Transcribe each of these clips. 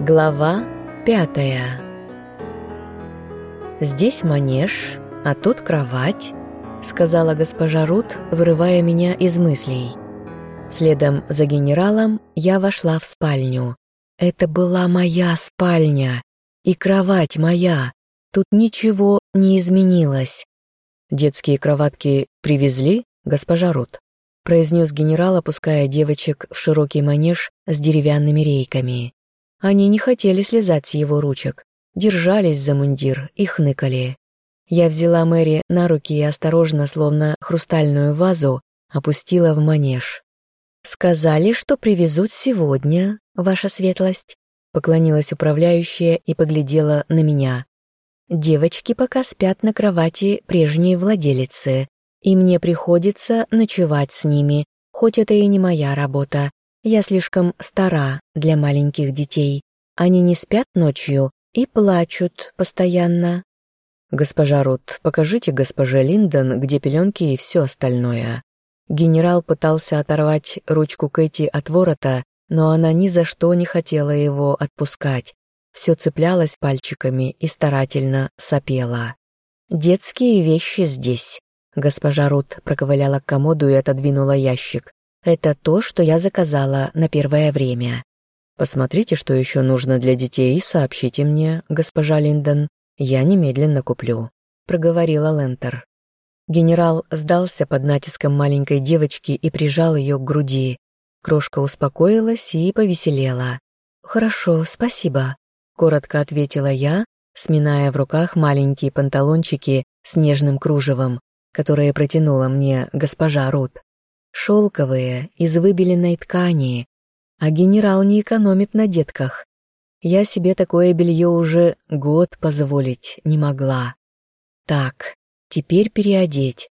Глава пятая «Здесь манеж, а тут кровать», — сказала госпожа Рут, вырывая меня из мыслей. Следом за генералом я вошла в спальню. Это была моя спальня и кровать моя. Тут ничего не изменилось. «Детские кроватки привезли, госпожа Рут?» произнес генерал, опуская девочек в широкий манеж с деревянными рейками. Они не хотели слезать с его ручек, держались за мундир и хныкали. Я взяла Мэри на руки и осторожно, словно хрустальную вазу, опустила в манеж. «Сказали, что привезут сегодня, ваша светлость», поклонилась управляющая и поглядела на меня. «Девочки пока спят на кровати прежней владелицы, и мне приходится ночевать с ними, хоть это и не моя работа, я слишком стара для маленьких детей. Они не спят ночью и плачут постоянно. Госпожа Рут, покажите госпоже Линдон, где пеленки и все остальное. Генерал пытался оторвать ручку Кэти от ворота, но она ни за что не хотела его отпускать. Все цеплялась пальчиками и старательно сопела. «Детские вещи здесь». Госпожа Рут проковыляла к комоду и отодвинула ящик. Это то, что я заказала на первое время. Посмотрите, что еще нужно для детей, и сообщите мне, госпожа Линдон. Я немедленно куплю», — проговорила Лентер. Генерал сдался под натиском маленькой девочки и прижал ее к груди. Крошка успокоилась и повеселела. «Хорошо, спасибо», — коротко ответила я, сминая в руках маленькие панталончики с нежным кружевом, которые протянула мне госпожа Рут шелковые, из выбеленной ткани, а генерал не экономит на детках. Я себе такое белье уже год позволить не могла. Так, теперь переодеть.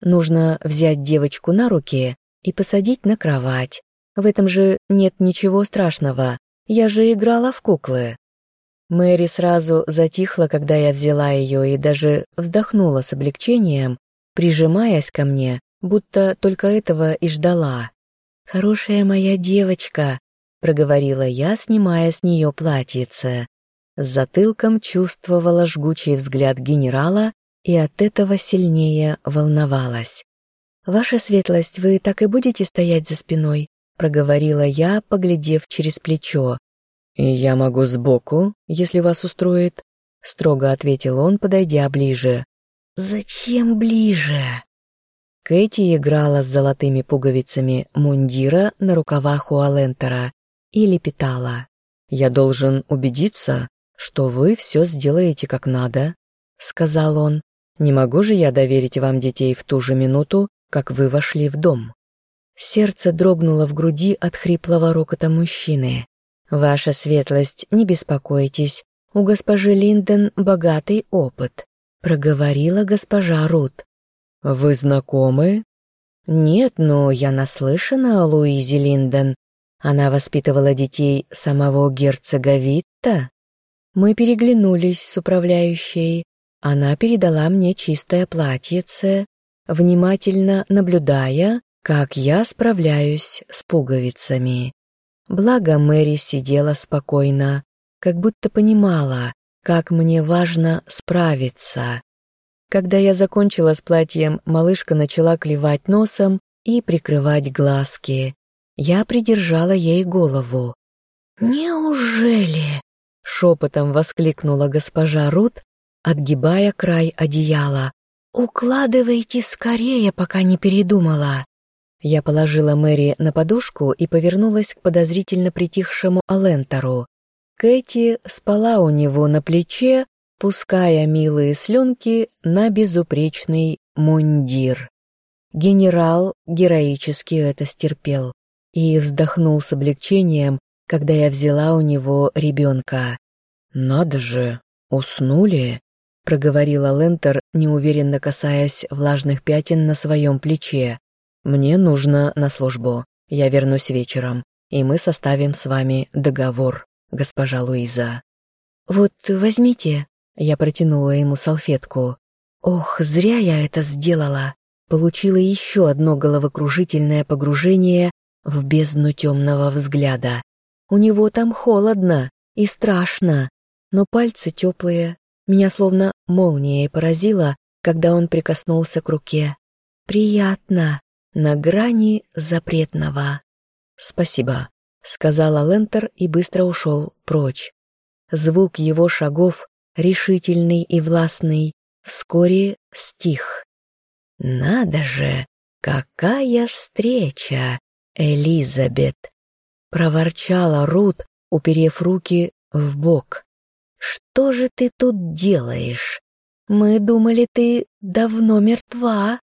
Нужно взять девочку на руки и посадить на кровать. В этом же нет ничего страшного, я же играла в куклы. Мэри сразу затихла, когда я взяла ее, и даже вздохнула с облегчением, прижимаясь ко мне будто только этого и ждала. «Хорошая моя девочка», — проговорила я, снимая с нее платьице. С затылком чувствовала жгучий взгляд генерала и от этого сильнее волновалась. «Ваша светлость, вы так и будете стоять за спиной?» — проговорила я, поглядев через плечо. «И я могу сбоку, если вас устроит», — строго ответил он, подойдя ближе. «Зачем ближе?» Кэти играла с золотыми пуговицами мундира на рукавах у Алентера и лепетала. «Я должен убедиться, что вы все сделаете как надо», — сказал он. «Не могу же я доверить вам детей в ту же минуту, как вы вошли в дом». Сердце дрогнуло в груди от хриплого рокота мужчины. «Ваша светлость, не беспокойтесь, у госпожи Линден богатый опыт», — проговорила госпожа Рут. «Вы знакомы?» «Нет, но я наслышана о Луизе Линден. Она воспитывала детей самого герцога Витта. Мы переглянулись с управляющей. Она передала мне чистое платьице, внимательно наблюдая, как я справляюсь с пуговицами. Благо Мэри сидела спокойно, как будто понимала, как мне важно справиться. Когда я закончила с платьем, малышка начала клевать носом и прикрывать глазки. Я придержала ей голову. «Неужели?» — шепотом воскликнула госпожа Рут, отгибая край одеяла. «Укладывайте скорее, пока не передумала». Я положила Мэри на подушку и повернулась к подозрительно притихшему Алентору. Кэти спала у него на плече, пуская милые слюнки на безупречный мундир. Генерал героически это стерпел и вздохнул с облегчением, когда я взяла у него ребенка. «Надо же, уснули?» — проговорила Лентер, неуверенно касаясь влажных пятен на своем плече. «Мне нужно на службу. Я вернусь вечером, и мы составим с вами договор, госпожа Луиза». «Вот возьмите», я протянула ему салфетку. Ох, зря я это сделала. Получила еще одно головокружительное погружение в бездну темного взгляда. У него там холодно, и страшно, но пальцы теплые. Меня словно молнией поразило, когда он прикоснулся к руке. Приятно, на грани запретного. «Спасибо», — сказала Лентер и быстро ушел прочь. Звук его шагов, решительный и властный, вскоре стих. «Надо же, какая встреча, Элизабет!» — проворчала Рут, уперев руки в бок. «Что же ты тут делаешь? Мы думали, ты давно мертва».